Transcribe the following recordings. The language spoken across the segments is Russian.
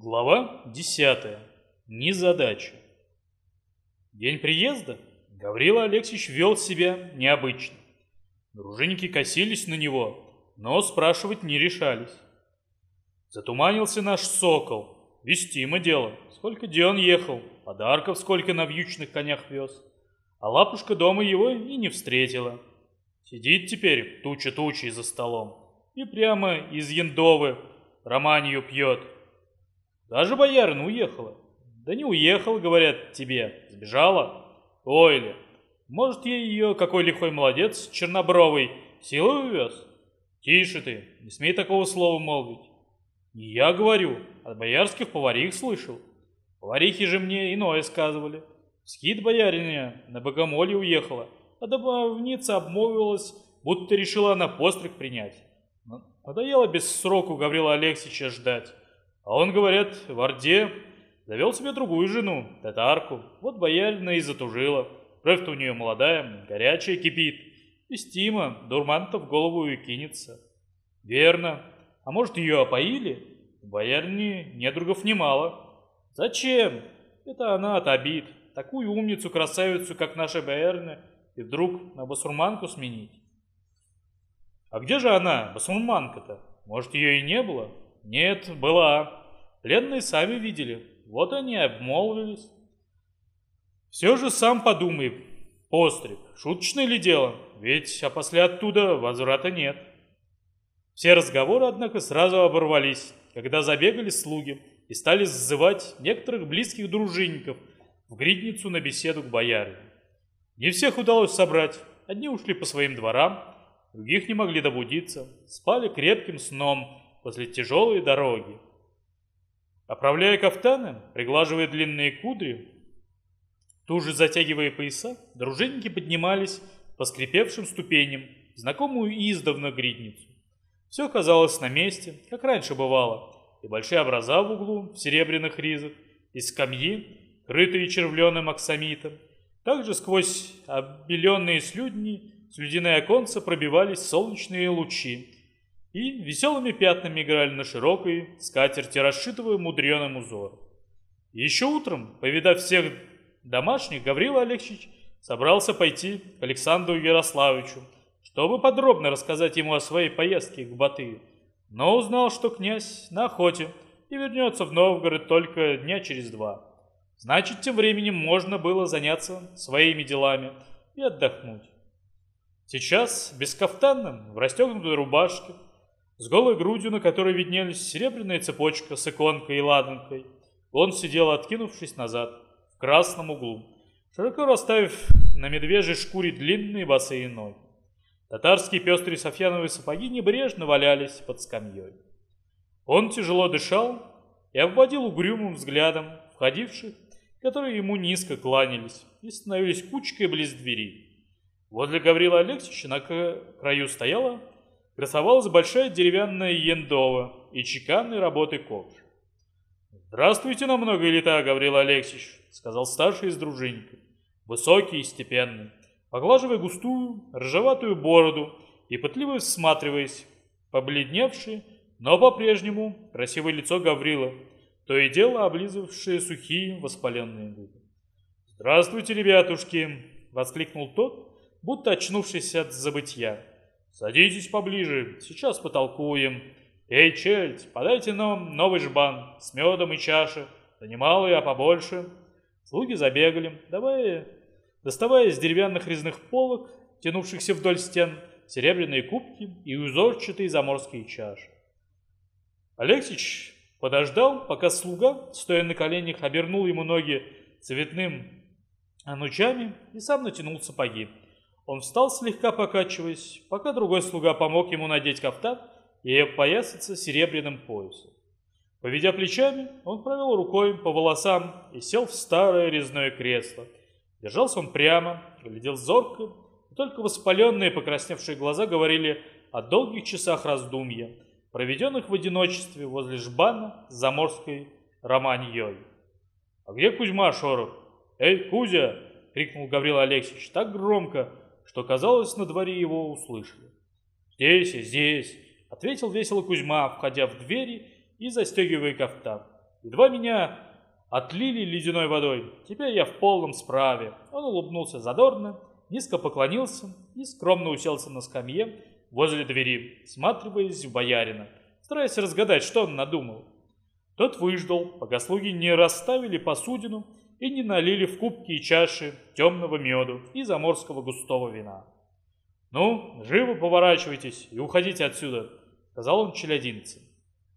Глава 10. Незадача. День приезда Гаврила Алексеевич вел себя необычно. Дружинники косились на него, но спрашивать не решались. Затуманился наш сокол. Вестимо дело. Сколько дён ехал, подарков сколько на вьючных конях вез. А лапушка дома его и не встретила. Сидит теперь туча тучей за столом и прямо из яндовы романию пьет. Даже боярина уехала. Да не уехала, говорят тебе, сбежала. Ой ли, может, ей ее какой лихой молодец, чернобровый, силой увез? Тише ты, не смей такого слова молвить. Не я говорю, от боярских поварих слышал. Поварихи же мне иное сказывали. Скид бояриня на богомолье уехала, а добавница обмолвилась, будто решила на постриг принять. Надоело без сроку Гаврила Алексеевича ждать. А он, говорят, в Орде завел себе другую жену, татарку. Вот боярина и затужила. Кровь-то у нее молодая, горячая кипит. Вестимо, дурман-то в голову и кинется. Верно. А может, ее опоили? У боярни недругов немало. Зачем? Это она от обид. Такую умницу, красавицу, как наша боярня, и вдруг на басурманку сменить. А где же она, басурманка-то? Может, ее и не было? Нет, была. Пленные сами видели. Вот они обмолвились. Все же сам подумай, постриг, шуточное ли дело? Ведь а после оттуда возврата нет. Все разговоры, однако, сразу оборвались, когда забегали слуги и стали сзывать некоторых близких дружинников в гридницу на беседу к бояре. Не всех удалось собрать, одни ушли по своим дворам, других не могли добудиться, спали крепким сном после тяжелой дороги. Оправляя кафтаны, приглаживая длинные кудри, туже затягивая пояса, дружинники поднимались по скрипевшим ступеням знакомую издавна гридницу. Все казалось на месте, как раньше бывало, и большие образа в углу в серебряных ризах, и скамьи, крытые червленым аксамитом. Также сквозь обеленные слюдни, слюдяные оконца пробивались солнечные лучи, и веселыми пятнами играли на широкой скатерти, расшитого мудреным узором. Еще утром, повидав всех домашних, Гаврила Алексеевич собрался пойти к Александру Ярославичу, чтобы подробно рассказать ему о своей поездке к Батыю, но узнал, что князь на охоте и вернется в Новгород только дня через два. Значит, тем временем можно было заняться своими делами и отдохнуть. Сейчас, без кафтана, в расстегнутой рубашке, с голой грудью, на которой виднелись серебряная цепочка с иконкой и ладанкой, он сидел, откинувшись назад, в красном углу, широко расставив на медвежьей шкуре длинные босые ноги. Татарские пестрые софьяновые сапоги небрежно валялись под скамьей. Он тяжело дышал и обводил угрюмым взглядом входивших, которые ему низко кланялись и становились кучкой близ двери. Возле Гаврила Алексеевича на краю стояла красовалась большая деревянная ендова и чеканной работы ковш. «Здравствуйте на многое лета, Гаврил Алексеевич», — сказал старший из дружинников, высокий и степенный, поглаживая густую, ржеватую бороду и пытливо всматриваясь, побледневшее, но по-прежнему красивое лицо Гаврила, то и дело облизывавшие сухие воспаленные губы. «Здравствуйте, ребятушки!» — воскликнул тот, будто очнувшись от забытья. «Садитесь поближе, сейчас потолкуем. Эй, чельть, подайте нам новый жбан с медом и чаши, да не малый, а побольше». Слуги забегали, давая, доставая из деревянных резных полок, тянувшихся вдоль стен, серебряные кубки и узорчатые заморские чаши. Алексич подождал, пока слуга, стоя на коленях, обернул ему ноги цветным анучами и сам натянул сапоги. Он встал, слегка покачиваясь, пока другой слуга помог ему надеть кафтан и опоясаться серебряным поясом. Поведя плечами, он провел рукой по волосам и сел в старое резное кресло. Держался он прямо, глядел зорко, и только воспаленные покрасневшие глаза говорили о долгих часах раздумья, проведенных в одиночестве возле жбана с заморской романьей. «А где Кузьма Шорох?» «Эй, Кузя!» — крикнул Гаврил Алексеевич так громко, что, казалось, на дворе его услышали. «Здесь, здесь!» — ответил весело Кузьма, входя в двери и застегивая кафтан. Едва меня отлили ледяной водой. Теперь я в полном справе. Он улыбнулся задорно, низко поклонился и скромно уселся на скамье возле двери, сматриваясь в боярина, стараясь разгадать, что он надумал. Тот выждал, пока слуги не расставили посудину и не налили в кубки и чаши темного меду и заморского густого вина. «Ну, живо поворачивайтесь и уходите отсюда», — сказал он челядинцам.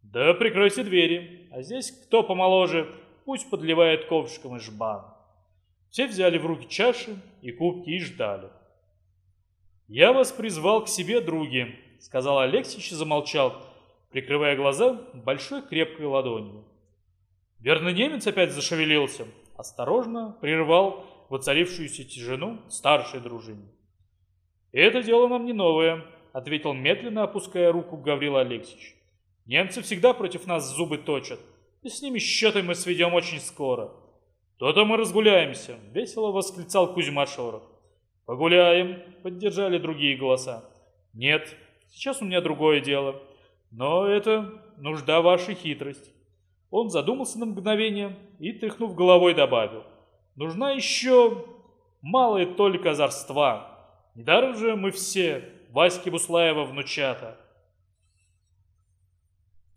«Да прикройте двери, а здесь кто помоложе, пусть подливает ковшиком из жбан». Все взяли в руки чаши и кубки и ждали. «Я вас призвал к себе, други», — сказал Алексич и замолчал, прикрывая глаза большой крепкой ладонью. Верно немец опять зашевелился, осторожно прервал воцарившуюся тишину старшей дружине. «Это дело нам не новое», — ответил медленно, опуская руку Гаврил Алексеевич. «Немцы всегда против нас зубы точат, и с ними счеты мы сведем очень скоро». «То-то мы разгуляемся», — весело восклицал Кузьма Шорох. «Погуляем», — поддержали другие голоса. «Нет, сейчас у меня другое дело. Но это нужда вашей хитрость». Он задумался на мгновение и, тряхнув головой, добавил. «Нужна еще малая только озорства. Недаром же мы все Васьки Буслаева внучата».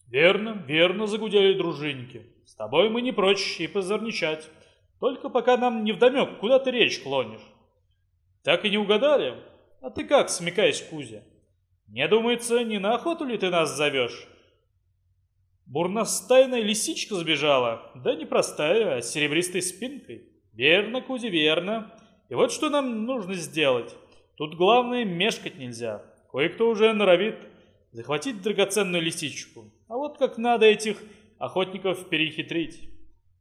«Верно, верно», — загудели дружинники. «С тобой мы не прочь и позорничать. Только пока нам не вдомек, куда ты речь клонишь». «Так и не угадали? А ты как смекаешь, Кузя? Мне думается, не на охоту ли ты нас зовешь?» Бурностайная лисичка сбежала, да не простая, а с серебристой спинкой. Верно, Кузя, верно. И вот что нам нужно сделать. Тут главное мешкать нельзя. Кое-кто уже норовит захватить драгоценную лисичку. А вот как надо этих охотников перехитрить.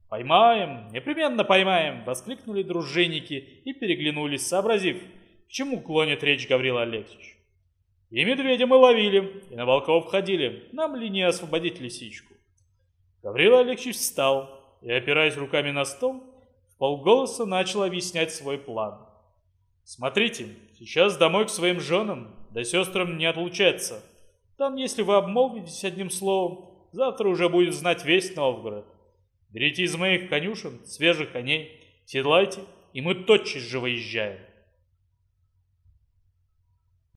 «Поймаем, непременно поймаем!» — воскликнули дружинники и переглянулись, сообразив, к чему клонит речь Гаврил Алексеевич. И медведя мы ловили, и на волков ходили. Нам ли не освободить лисичку? Гаврил Алексеевич встал и, опираясь руками на стол, в полголоса начал объяснять свой план. Смотрите, сейчас домой к своим женам, да сестрам не отлучаться. Там, если вы обмолвитесь одним словом, завтра уже будет знать весь Новгород. Берите из моих конюшен свежих коней, седлайте, и мы тотчас же выезжаем.